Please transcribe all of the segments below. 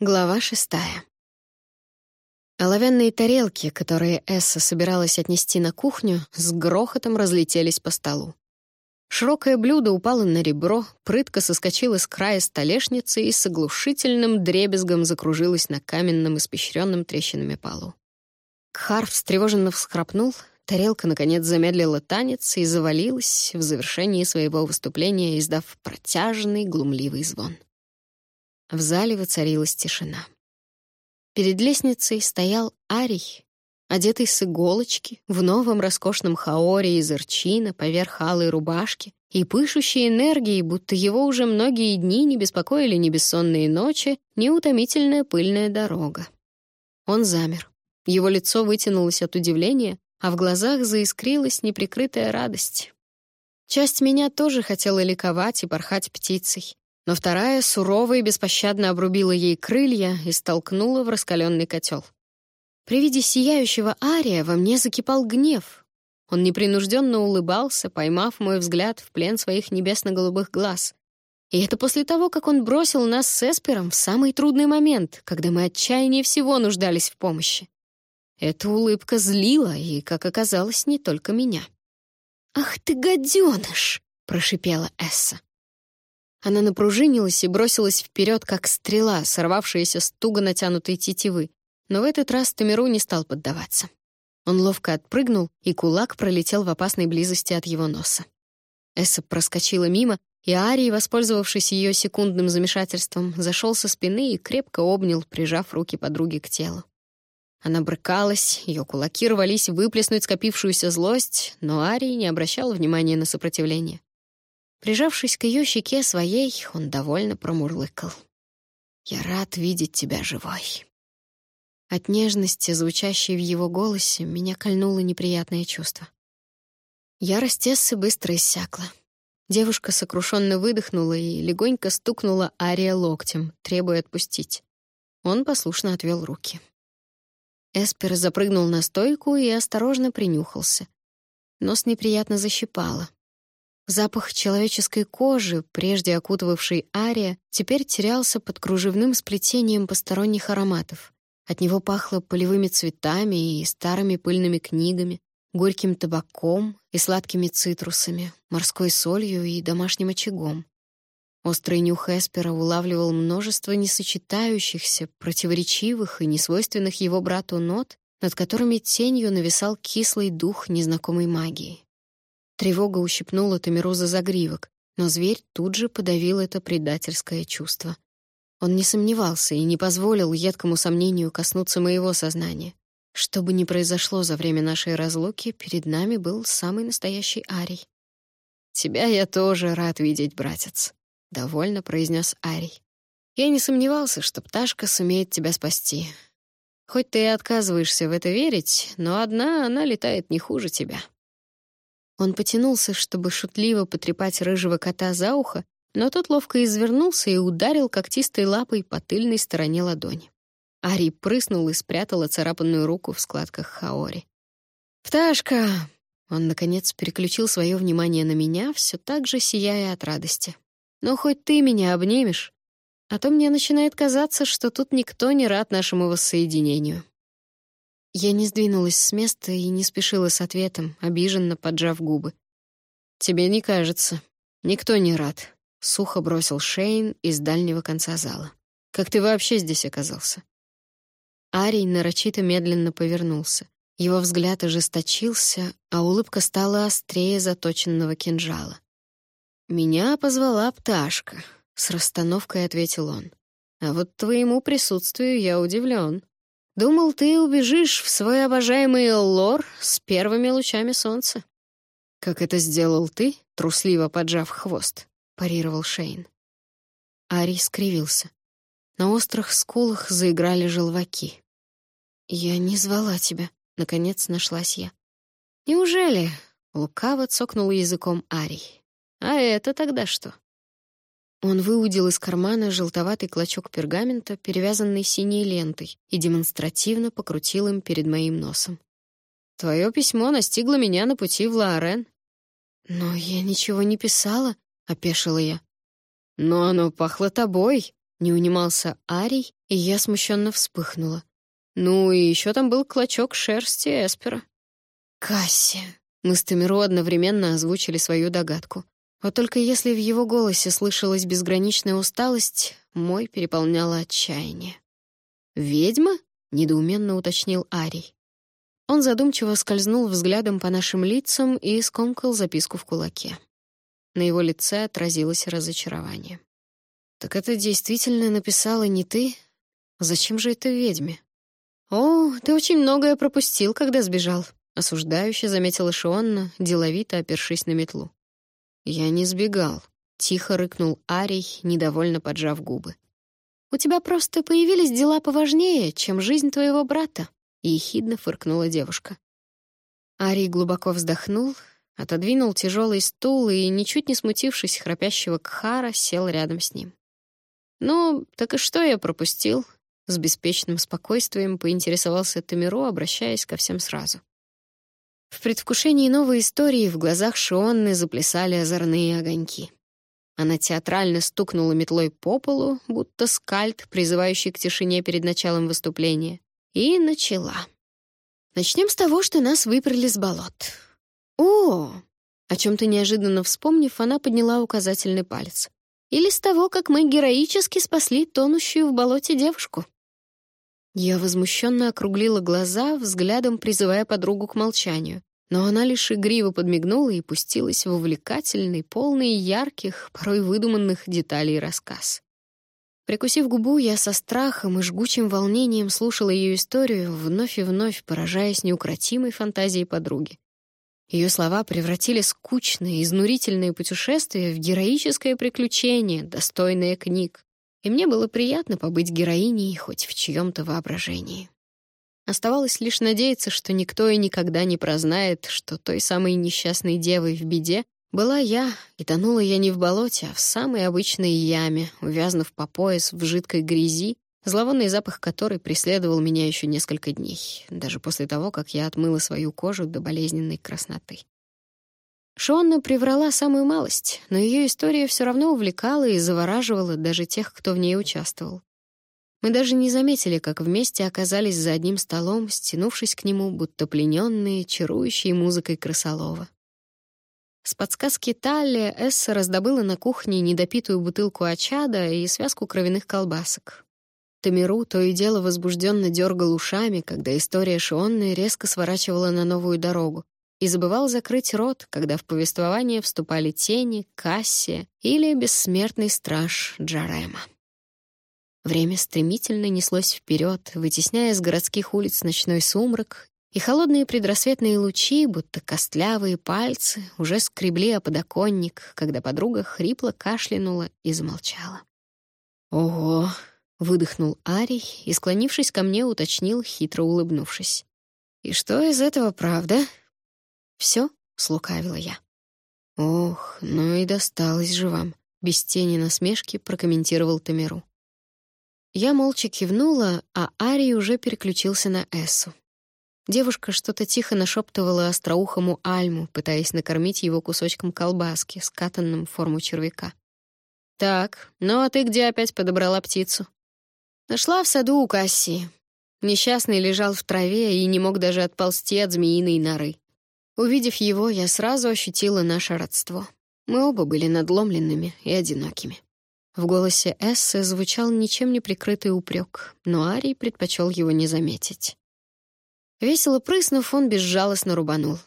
Глава шестая. Оловянные тарелки, которые Эсса собиралась отнести на кухню, с грохотом разлетелись по столу. Широкое блюдо упало на ребро, прытко соскочило с края столешницы и с оглушительным дребезгом закружилось на каменном, испещренном трещинами полу. Кхар встревоженно всхрапнул, тарелка, наконец, замедлила танец и завалилась в завершении своего выступления, издав протяжный, глумливый звон. В зале воцарилась тишина. Перед лестницей стоял Арий, одетый с иголочки, в новом роскошном хаоре из ирчина поверх алой рубашки и пышущей энергией, будто его уже многие дни не беспокоили ни бессонные ночи, ни утомительная пыльная дорога. Он замер. Его лицо вытянулось от удивления, а в глазах заискрилась неприкрытая радость. Часть меня тоже хотела ликовать и порхать птицей, но вторая сурово и беспощадно обрубила ей крылья и столкнула в раскаленный котел. При виде сияющего Ария во мне закипал гнев. Он непринужденно улыбался, поймав мой взгляд в плен своих небесно-голубых глаз. И это после того, как он бросил нас с Эспером в самый трудный момент, когда мы отчаяннее всего нуждались в помощи. Эта улыбка злила, и, как оказалось, не только меня. «Ах ты, гаденыш!» — прошипела Эсса. Она напружинилась и бросилась вперед, как стрела, сорвавшаяся с туго натянутой тетивы. Но в этот раз Тамиру не стал поддаваться. Он ловко отпрыгнул, и кулак пролетел в опасной близости от его носа. Эсса проскочила мимо, и Арий, воспользовавшись ее секундным замешательством, зашел со спины и крепко обнял, прижав руки подруги к телу. Она брыкалась, ее кулаки рвались выплеснуть скопившуюся злость, но Арий не обращал внимания на сопротивление. Прижавшись к ее щеке своей, он довольно промурлыкал. «Я рад видеть тебя живой». От нежности, звучащей в его голосе, меня кольнуло неприятное чувство. Ярость Эссы быстро иссякла. Девушка сокрушенно выдохнула и легонько стукнула Ария локтем, требуя отпустить. Он послушно отвел руки. Эспер запрыгнул на стойку и осторожно принюхался. Нос неприятно защипало. Запах человеческой кожи, прежде окутывавший Ария, теперь терялся под кружевным сплетением посторонних ароматов. От него пахло полевыми цветами и старыми пыльными книгами, горьким табаком и сладкими цитрусами, морской солью и домашним очагом. Острый нюх Эспера улавливал множество несочетающихся, противоречивых и несвойственных его брату нот, над которыми тенью нависал кислый дух незнакомой магии. Тревога ущипнула Тамиру за загривок, но зверь тут же подавил это предательское чувство. Он не сомневался и не позволил едкому сомнению коснуться моего сознания. Что бы ни произошло за время нашей разлуки, перед нами был самый настоящий Арий. «Тебя я тоже рад видеть, братец», — довольно произнес Арий. «Я не сомневался, что пташка сумеет тебя спасти. Хоть ты и отказываешься в это верить, но одна она летает не хуже тебя». Он потянулся, чтобы шутливо потрепать рыжего кота за ухо, но тот ловко извернулся и ударил когтистой лапой по тыльной стороне ладони. Ари прыснул и спрятал оцарапанную руку в складках хаори. «Пташка!» Он, наконец, переключил свое внимание на меня, все так же сияя от радости. «Ну, хоть ты меня обнимешь, а то мне начинает казаться, что тут никто не рад нашему воссоединению». Я не сдвинулась с места и не спешила с ответом, обиженно поджав губы. «Тебе не кажется. Никто не рад», — сухо бросил Шейн из дальнего конца зала. «Как ты вообще здесь оказался?» Арий нарочито медленно повернулся. Его взгляд ожесточился, а улыбка стала острее заточенного кинжала. «Меня позвала пташка», — с расстановкой ответил он. «А вот твоему присутствию я удивлен. Думал, ты убежишь в свой обожаемый лор с первыми лучами солнца. Как это сделал ты, трусливо поджав хвост, парировал Шейн. Ари скривился. На острых скулах заиграли желваки. «Я не звала тебя», — наконец нашлась я. «Неужели?» — лукаво цокнул языком Арий. «А это тогда что?» Он выудил из кармана желтоватый клочок пергамента, перевязанный синей лентой, и демонстративно покрутил им перед моим носом. «Твое письмо настигло меня на пути в Лаорен». «Но я ничего не писала», — опешила я. «Но оно пахло тобой», — не унимался Арий, И я смущенно вспыхнула. Ну и еще там был клочок шерсти Эспера. «Касси!» Мы с Тамиро одновременно озвучили свою догадку. Вот только если в его голосе слышалась безграничная усталость, мой переполняло отчаяние. «Ведьма?» — недоуменно уточнил Арий. Он задумчиво скользнул взглядом по нашим лицам и скомкал записку в кулаке. На его лице отразилось разочарование. «Так это действительно написала не ты? Зачем же это ведьме?» «О, ты очень многое пропустил, когда сбежал», — осуждающе заметила Шионна, деловито опершись на метлу. «Я не сбегал», — тихо рыкнул Арий, недовольно поджав губы. «У тебя просто появились дела поважнее, чем жизнь твоего брата», — ехидно фыркнула девушка. Арий глубоко вздохнул, отодвинул тяжелый стул и, ничуть не смутившись храпящего Кхара, сел рядом с ним. «Ну, так и что я пропустил?» С беспечным спокойствием поинтересовался Тамиро, обращаясь ко всем сразу. В предвкушении новой истории в глазах Шионны заплясали озорные огоньки. Она театрально стукнула метлой по полу, будто скальд, призывающий к тишине перед началом выступления, и начала. Начнем с того, что нас выперли с болот. О! О чем-то неожиданно вспомнив, она подняла указательный палец. Или с того, как мы героически спасли тонущую в болоте девушку. Я возмущенно округлила глаза, взглядом призывая подругу к молчанию, но она лишь игриво подмигнула и пустилась в увлекательный, полный ярких, порой выдуманных деталей рассказ. Прикусив губу, я со страхом и жгучим волнением слушала ее историю, вновь и вновь поражаясь неукротимой фантазией подруги. Ее слова превратили скучные, изнурительные путешествия в героическое приключение, достойное книг и мне было приятно побыть героиней хоть в чьем-то воображении. Оставалось лишь надеяться, что никто и никогда не прознает, что той самой несчастной девой в беде была я, и тонула я не в болоте, а в самой обычной яме, увязнув по пояс в жидкой грязи, зловонный запах которой преследовал меня еще несколько дней, даже после того, как я отмыла свою кожу до болезненной красноты. Шонна приврала самую малость, но ее история все равно увлекала и завораживала даже тех, кто в ней участвовал. Мы даже не заметили, как вместе оказались за одним столом, стянувшись к нему, будто плененные, чарующей музыкой крысолова. С подсказки Талли Эсса раздобыла на кухне недопитую бутылку очада и связку кровяных колбасок. Тамиру то и дело возбужденно дергал ушами, когда история Шионны резко сворачивала на новую дорогу, и забывал закрыть рот, когда в повествование вступали тени, Кассия или бессмертный страж Джарема. Время стремительно неслось вперед, вытесняя с городских улиц ночной сумрак, и холодные предрассветные лучи, будто костлявые пальцы, уже скребли о подоконник, когда подруга хрипло кашлянула и замолчала. «Ого!» — выдохнул Арий и, склонившись ко мне, уточнил, хитро улыбнувшись. «И что из этого правда?» Все? слукавила я. Ох, ну и досталось же вам, без тени насмешки прокомментировал Тамиру. Я молча кивнула, а Ари уже переключился на Эссу. Девушка что-то тихо нашептывала остроухому Альму, пытаясь накормить его кусочком колбаски, скатанным в форму червяка. «Так, ну а ты где опять подобрала птицу?» «Нашла в саду у Кассии. Несчастный лежал в траве и не мог даже отползти от змеиной норы. Увидев его, я сразу ощутила наше родство. Мы оба были надломленными и одинокими. В голосе Эссы звучал ничем не прикрытый упрек, но Арий предпочел его не заметить. Весело прыснув, он безжалостно рубанул.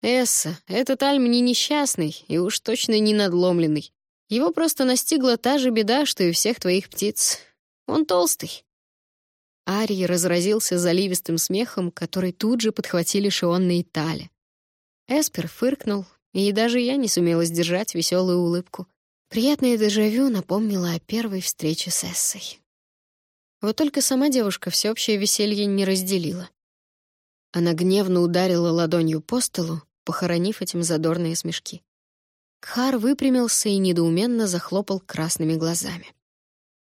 «Эсса, этот Альм не несчастный и уж точно не надломленный. Его просто настигла та же беда, что и всех твоих птиц. Он толстый». Арий разразился заливистым смехом, который тут же подхватили Шионна и Таля. Эспер фыркнул, и даже я не сумела сдержать веселую улыбку. Приятное дежавю напомнило о первой встрече с Эссой. Вот только сама девушка всеобщее веселье не разделила. Она гневно ударила ладонью по столу, похоронив этим задорные смешки. Кхар выпрямился и недоуменно захлопал красными глазами.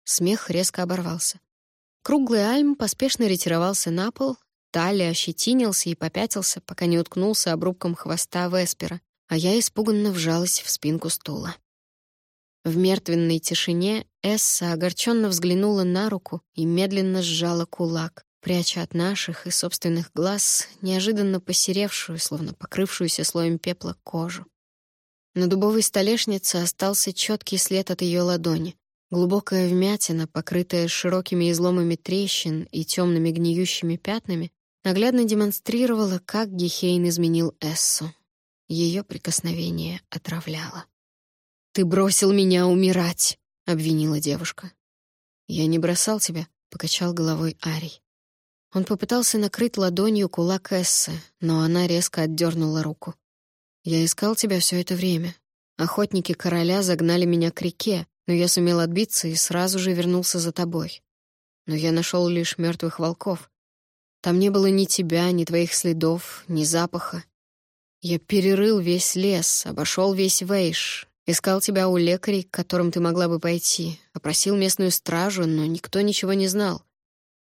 Смех резко оборвался. Круглый Альм поспешно ретировался на пол, Талли ощетинился и попятился, пока не уткнулся обрубком хвоста Веспера, а я испуганно вжалась в спинку стула. В мертвенной тишине Эсса огорченно взглянула на руку и медленно сжала кулак, пряча от наших и собственных глаз неожиданно посеревшую, словно покрывшуюся слоем пепла, кожу. На дубовой столешнице остался четкий след от ее ладони, глубокая вмятина, покрытая широкими изломами трещин и темными гниющими пятнами, наглядно демонстрировала, как Гехейн изменил Эссу. Ее прикосновение отравляло. «Ты бросил меня умирать!» — обвинила девушка. «Я не бросал тебя», — покачал головой Арий. Он попытался накрыть ладонью кулак Эссы, но она резко отдернула руку. «Я искал тебя все это время. Охотники короля загнали меня к реке, но я сумел отбиться и сразу же вернулся за тобой. Но я нашел лишь мертвых волков. Там не было ни тебя, ни твоих следов, ни запаха. Я перерыл весь лес, обошел весь Вейш, Искал тебя у лекарей, к которым ты могла бы пойти. Опросил местную стражу, но никто ничего не знал.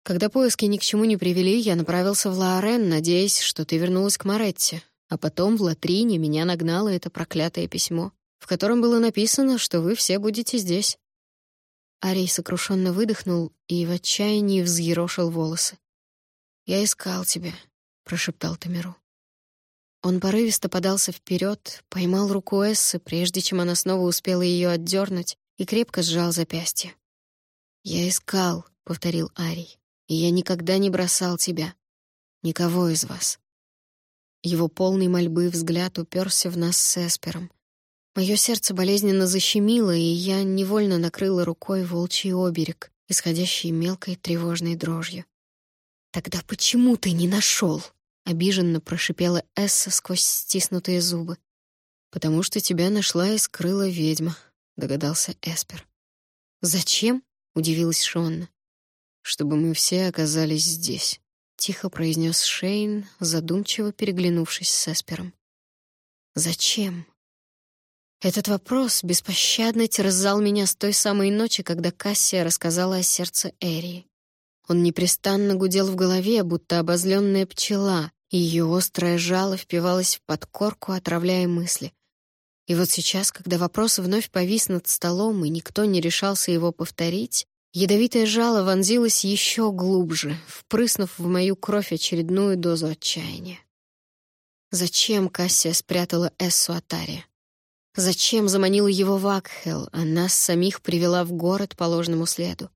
Когда поиски ни к чему не привели, я направился в Лаорен, надеясь, что ты вернулась к Маретте. А потом в Латрине меня нагнало это проклятое письмо, в котором было написано, что вы все будете здесь. Арий сокрушенно выдохнул и в отчаянии взъерошил волосы. «Я искал тебя», — прошептал Тамиру. Он порывисто подался вперед, поймал руку Эссы, прежде чем она снова успела ее отдернуть, и крепко сжал запястье. «Я искал», — повторил Арий, — «и я никогда не бросал тебя. Никого из вас». Его полный мольбы взгляд уперся в нас с Эспером. Мое сердце болезненно защемило, и я невольно накрыла рукой волчий оберег, исходящий мелкой тревожной дрожью. «Тогда почему ты не нашел?» — обиженно прошипела Эсса сквозь стиснутые зубы. «Потому что тебя нашла и скрыла ведьма», — догадался Эспер. «Зачем?» — удивилась Шонна. «Чтобы мы все оказались здесь», — тихо произнес Шейн, задумчиво переглянувшись с Эспером. «Зачем?» Этот вопрос беспощадно терзал меня с той самой ночи, когда Кассия рассказала о сердце Эрии. Он непрестанно гудел в голове, будто обозленная пчела, и ее острое жало впивалось в подкорку, отравляя мысли. И вот сейчас, когда вопрос вновь повис над столом, и никто не решался его повторить, ядовитое жало вонзилось еще глубже, впрыснув в мою кровь очередную дозу отчаяния. Зачем Кассия спрятала Эссу Атария? Зачем заманила его в Акхел, а нас самих привела в город по ложному следу?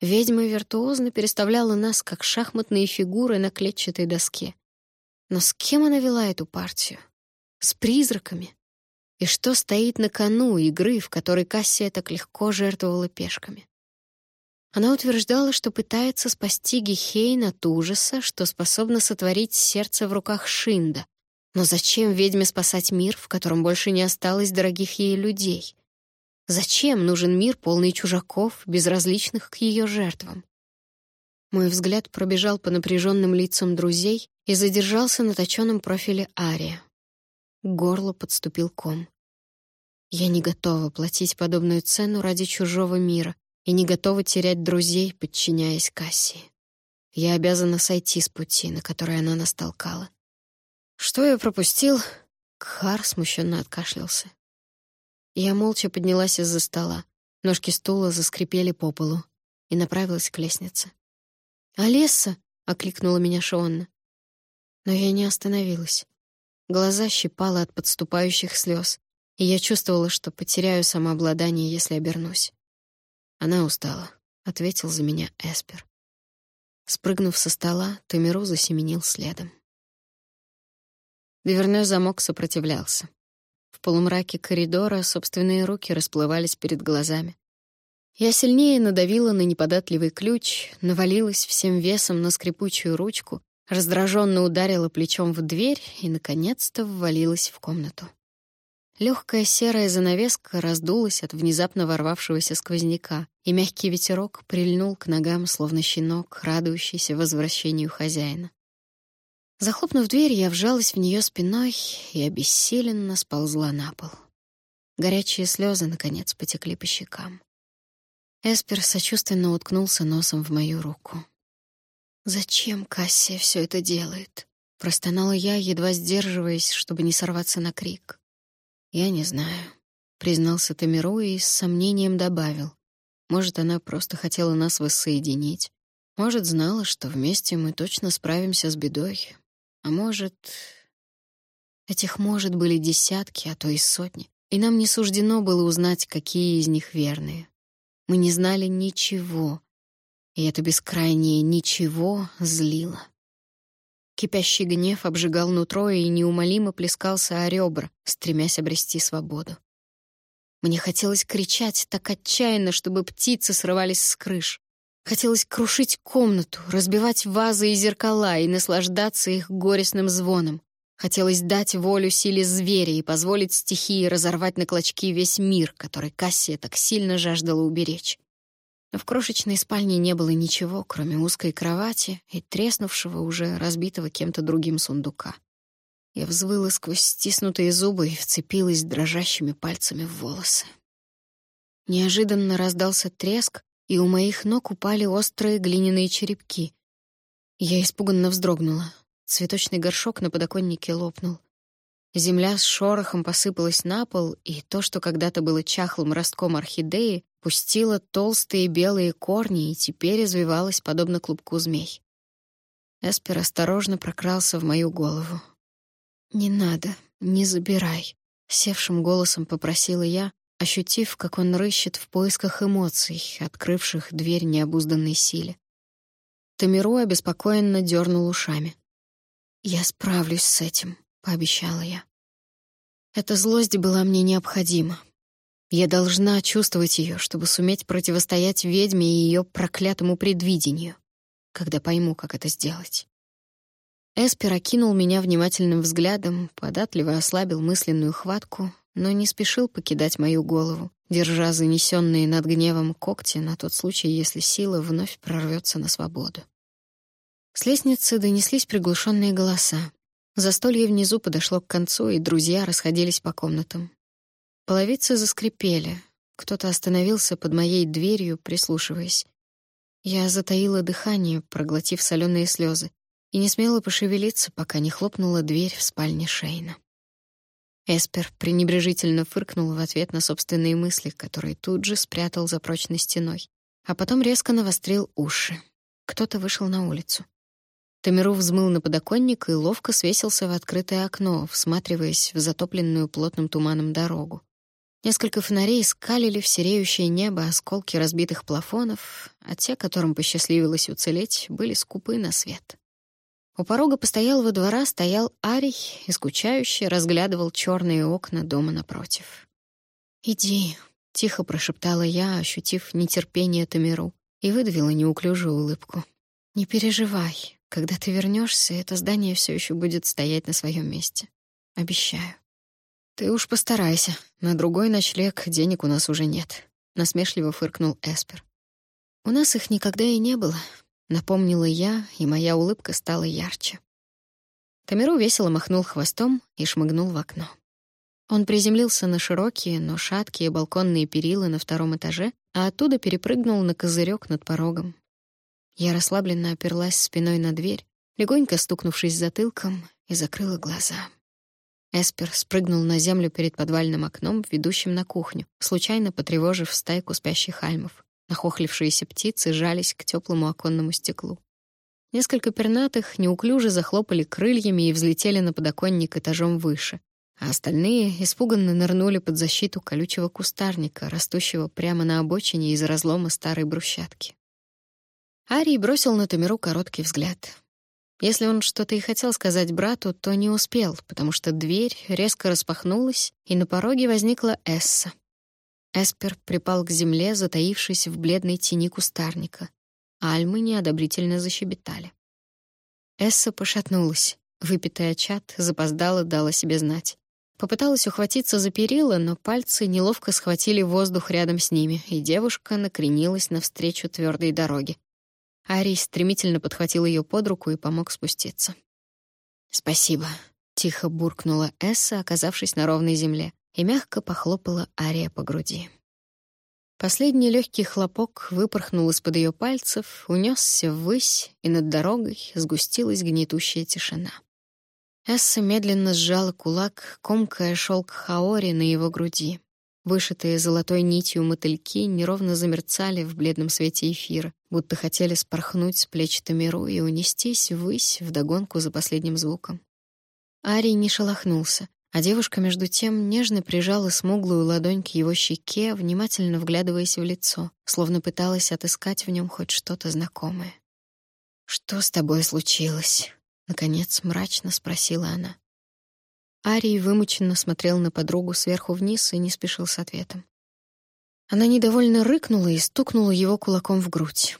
Ведьма виртуозно переставляла нас, как шахматные фигуры на клетчатой доске. Но с кем она вела эту партию? С призраками? И что стоит на кону игры, в которой Кассия так легко жертвовала пешками? Она утверждала, что пытается спасти Гехейн от ужаса, что способна сотворить сердце в руках Шинда. Но зачем ведьме спасать мир, в котором больше не осталось дорогих ей людей? Зачем нужен мир, полный чужаков, безразличных к ее жертвам? Мой взгляд пробежал по напряженным лицам друзей и задержался на точенном профиле Ария. К горлу подступил ком. Я не готова платить подобную цену ради чужого мира и не готова терять друзей, подчиняясь Кассии. Я обязана сойти с пути, на который она нас толкала. Что я пропустил? Кхар смущенно откашлялся. Я молча поднялась из-за стола. Ножки стула заскрипели по полу и направилась к лестнице. «Алесса!» — окликнула меня Шонна. Но я не остановилась. Глаза щипало от подступающих слез, и я чувствовала, что потеряю самообладание, если обернусь. Она устала, — ответил за меня Эспер. Спрыгнув со стола, Тамиру засеменил следом. Дверной замок сопротивлялся. В полумраке коридора собственные руки расплывались перед глазами. Я сильнее надавила на неподатливый ключ, навалилась всем весом на скрипучую ручку, раздраженно ударила плечом в дверь и, наконец-то, ввалилась в комнату. Легкая серая занавеска раздулась от внезапно ворвавшегося сквозняка, и мягкий ветерок прильнул к ногам, словно щенок, радующийся возвращению хозяина. Захлопнув дверь, я вжалась в нее спиной и обессиленно сползла на пол. Горячие слезы, наконец, потекли по щекам. Эспер сочувственно уткнулся носом в мою руку. «Зачем Кассия все это делает?» — простонала я, едва сдерживаясь, чтобы не сорваться на крик. «Я не знаю». признался Тамиру и с сомнением добавил. Может, она просто хотела нас воссоединить. Может, знала, что вместе мы точно справимся с бедой. А может... Этих «может» были десятки, а то и сотни. И нам не суждено было узнать, какие из них верные. Мы не знали ничего. И это бескрайнее «ничего» злило. Кипящий гнев обжигал нутро и неумолимо плескался о ребра, стремясь обрести свободу. Мне хотелось кричать так отчаянно, чтобы птицы срывались с крыш. Хотелось крушить комнату, разбивать вазы и зеркала и наслаждаться их горестным звоном. Хотелось дать волю силе зверя и позволить стихии разорвать на клочки весь мир, который Кассия так сильно жаждала уберечь. Но в крошечной спальне не было ничего, кроме узкой кровати и треснувшего уже разбитого кем-то другим сундука. Я взвыла сквозь стиснутые зубы и вцепилась дрожащими пальцами в волосы. Неожиданно раздался треск, и у моих ног упали острые глиняные черепки. Я испуганно вздрогнула. Цветочный горшок на подоконнике лопнул. Земля с шорохом посыпалась на пол, и то, что когда-то было чахлым ростком орхидеи, пустило толстые белые корни и теперь извивалось подобно клубку змей. Эспер осторожно прокрался в мою голову. «Не надо, не забирай», — севшим голосом попросила я, ощутив, как он рыщет в поисках эмоций, открывших дверь необузданной силе. Тамиру обеспокоенно дернул ушами. «Я справлюсь с этим», — пообещала я. Эта злость была мне необходима. Я должна чувствовать ее, чтобы суметь противостоять ведьме и ее проклятому предвидению, когда пойму, как это сделать. Эспер окинул меня внимательным взглядом, податливо ослабил мысленную хватку, но не спешил покидать мою голову, держа занесенные над гневом когти на тот случай, если сила вновь прорвется на свободу. С лестницы донеслись приглушенные голоса. Застолье внизу подошло к концу, и друзья расходились по комнатам. Половицы заскрипели. Кто-то остановился под моей дверью, прислушиваясь. Я затаила дыхание, проглотив соленые слезы и не смела пошевелиться, пока не хлопнула дверь в спальне Шейна. Эспер пренебрежительно фыркнул в ответ на собственные мысли, которые тут же спрятал за прочной стеной, а потом резко навострил уши. Кто-то вышел на улицу. Тамиру взмыл на подоконник и ловко свесился в открытое окно, всматриваясь в затопленную плотным туманом дорогу. Несколько фонарей скалили в сереющее небо осколки разбитых плафонов, а те, которым посчастливилось уцелеть, были скупы на свет. У порога постоялого двора стоял Арий и скучающе разглядывал черные окна дома напротив. «Иди», — тихо прошептала я, ощутив нетерпение Тамиру, и выдавила неуклюжую улыбку. «Не переживай, когда ты вернешься, это здание все еще будет стоять на своем месте. Обещаю». «Ты уж постарайся, на другой ночлег денег у нас уже нет», — насмешливо фыркнул Эспер. «У нас их никогда и не было, Напомнила я, и моя улыбка стала ярче. Тамиру весело махнул хвостом и шмыгнул в окно. Он приземлился на широкие, но шаткие балконные перила на втором этаже, а оттуда перепрыгнул на козырек над порогом. Я расслабленно оперлась спиной на дверь, легонько стукнувшись затылком, и закрыла глаза. Эспер спрыгнул на землю перед подвальным окном, ведущим на кухню, случайно потревожив стайку спящих альмов. Нахохлившиеся птицы жались к теплому оконному стеклу. Несколько пернатых неуклюже захлопали крыльями и взлетели на подоконник этажом выше, а остальные испуганно нырнули под защиту колючего кустарника, растущего прямо на обочине из разлома старой брусчатки. Арий бросил на Тамиру короткий взгляд. Если он что-то и хотел сказать брату, то не успел, потому что дверь резко распахнулась, и на пороге возникла Эсса, Эспер припал к земле, затаившись в бледной тени кустарника. Альмы неодобрительно защебетали. Эсса пошатнулась. Выпитая чат запоздала дала себе знать. Попыталась ухватиться за перила, но пальцы неловко схватили воздух рядом с ними, и девушка накренилась навстречу твердой дороге. Арий стремительно подхватил ее под руку и помог спуститься. «Спасибо», — тихо буркнула Эсса, оказавшись на ровной земле и мягко похлопала Ария по груди. Последний легкий хлопок выпорхнул из-под ее пальцев, унесся ввысь, и над дорогой сгустилась гнетущая тишина. Эсса медленно сжала кулак, комкая шелк хаори на его груди. Вышитые золотой нитью мотыльки неровно замерцали в бледном свете эфира, будто хотели спорхнуть с плеч Тамиру и унестись ввысь вдогонку за последним звуком. Арий не шелохнулся, а девушка между тем нежно прижала смуглую ладонь к его щеке, внимательно вглядываясь в лицо, словно пыталась отыскать в нем хоть что-то знакомое. «Что с тобой случилось?» — наконец мрачно спросила она. Арий вымученно смотрел на подругу сверху вниз и не спешил с ответом. Она недовольно рыкнула и стукнула его кулаком в грудь.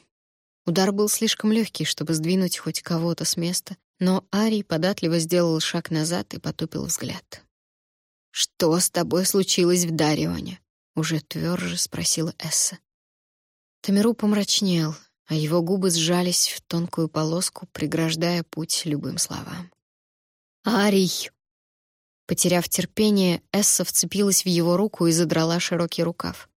Удар был слишком легкий, чтобы сдвинуть хоть кого-то с места, но Арий податливо сделал шаг назад и потупил взгляд. «Что с тобой случилось в Дарионе?» — уже тверже спросила Эсса. Тамиру помрачнел, а его губы сжались в тонкую полоску, преграждая путь любым словам. «Арий!» Потеряв терпение, Эсса вцепилась в его руку и задрала широкий рукав.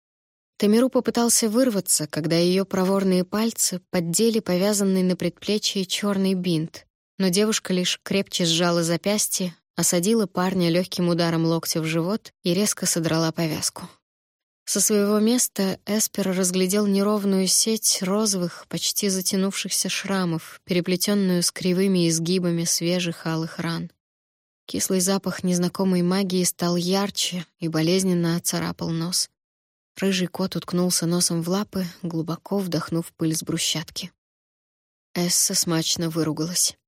Тамиру попытался вырваться, когда ее проворные пальцы поддели повязанный на предплечье черный бинт, но девушка лишь крепче сжала запястье, осадила парня легким ударом локтя в живот и резко содрала повязку. Со своего места Эспер разглядел неровную сеть розовых, почти затянувшихся шрамов, переплетенную с кривыми изгибами свежих алых ран. Кислый запах незнакомой магии стал ярче и болезненно оцарапал нос. Рыжий кот уткнулся носом в лапы, глубоко вдохнув пыль с брусчатки. Эсса смачно выругалась.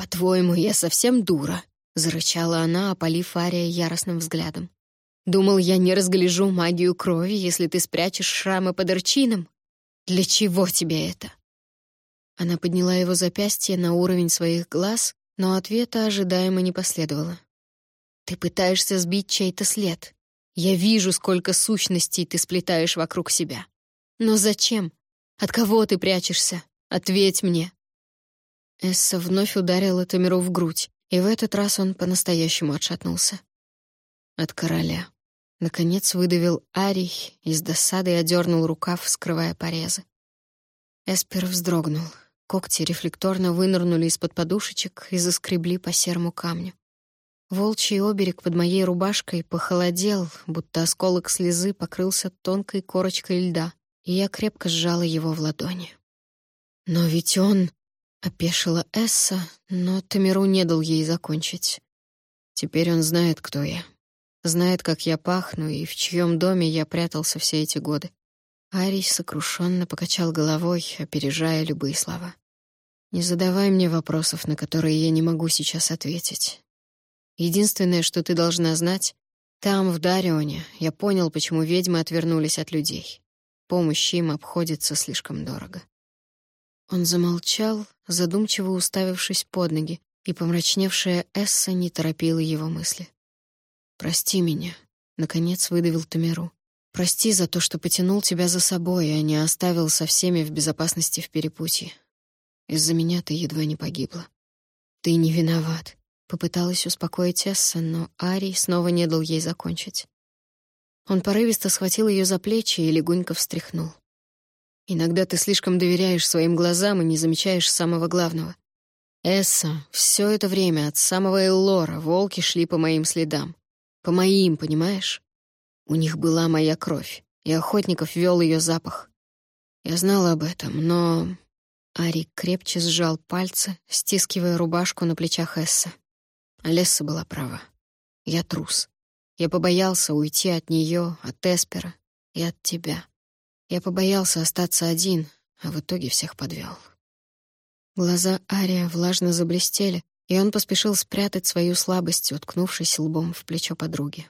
«По-твоему, я совсем дура?» — зарычала она, опалив Ария яростным взглядом. «Думал, я не разгляжу магию крови, если ты спрячешь шрамы под арчином? Для чего тебе это?» Она подняла его запястье на уровень своих глаз но ответа ожидаемо не последовало. «Ты пытаешься сбить чей-то след. Я вижу, сколько сущностей ты сплетаешь вокруг себя. Но зачем? От кого ты прячешься? Ответь мне!» Эсса вновь ударила Тамиру в грудь, и в этот раз он по-настоящему отшатнулся. От короля. Наконец выдавил Арий и с досадой одернул рукав, скрывая порезы. Эспер вздрогнул. Когти рефлекторно вынырнули из-под подушечек и заскребли по серому камню. Волчий оберег под моей рубашкой похолодел, будто осколок слезы покрылся тонкой корочкой льда, и я крепко сжала его в ладони. «Но ведь он...» — опешила Эсса, но Тамиру не дал ей закончить. «Теперь он знает, кто я. Знает, как я пахну и в чьем доме я прятался все эти годы». Арий сокрушенно покачал головой, опережая любые слова. Не задавай мне вопросов, на которые я не могу сейчас ответить. Единственное, что ты должна знать, там, в Дарионе, я понял, почему ведьмы отвернулись от людей. Помощь им обходится слишком дорого. Он замолчал, задумчиво уставившись под ноги, и помрачневшая Эсса не торопила его мысли. «Прости меня», — наконец выдавил Тамеру. «Прости за то, что потянул тебя за собой, а не оставил со всеми в безопасности в перепутье. Из-за меня ты едва не погибла. Ты не виноват. Попыталась успокоить Эсса, но Арий снова не дал ей закончить. Он порывисто схватил ее за плечи и легонько встряхнул. Иногда ты слишком доверяешь своим глазам и не замечаешь самого главного. Эсса, все это время от самого Эллора волки шли по моим следам. По моим, понимаешь? У них была моя кровь, и охотников вел ее запах. Я знала об этом, но Ари крепче сжал пальцы, стискивая рубашку на плечах Эсса. Алесса была права. Я трус. Я побоялся уйти от нее, от Эспера и от тебя. Я побоялся остаться один, а в итоге всех подвел. Глаза Ария влажно заблестели, и он поспешил спрятать свою слабость, уткнувшись лбом в плечо подруги.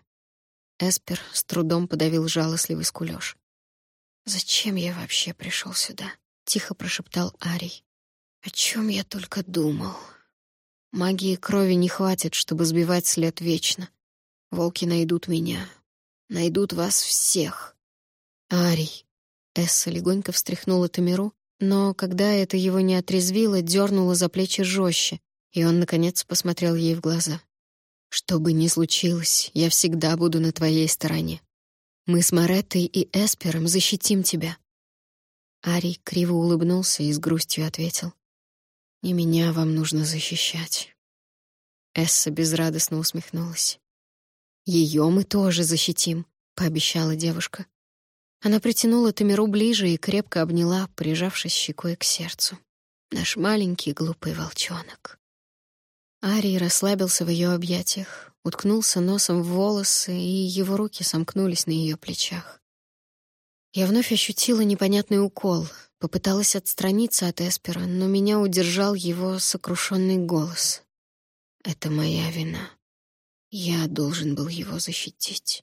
Эспер с трудом подавил жалостливый скулёж. «Зачем я вообще пришел сюда?» тихо прошептал Арий. О чем я только думал. Магии крови не хватит, чтобы сбивать след вечно. Волки найдут меня. Найдут вас всех. Арий. Эсса легонько встряхнула Тамиру, но когда это его не отрезвило, дернула за плечи жестче, и он, наконец, посмотрел ей в глаза. «Что бы ни случилось, я всегда буду на твоей стороне. Мы с Мареттой и Эспером защитим тебя. Арий криво улыбнулся и с грустью ответил. «Не меня вам нужно защищать». Эсса безрадостно усмехнулась. «Ее мы тоже защитим», — пообещала девушка. Она притянула Тамиру ближе и крепко обняла, прижавшись щекой к сердцу. Наш маленький глупый волчонок. Арий расслабился в ее объятиях, уткнулся носом в волосы, и его руки сомкнулись на ее плечах. Я вновь ощутила непонятный укол, попыталась отстраниться от Эспера, но меня удержал его сокрушенный голос. «Это моя вина. Я должен был его защитить».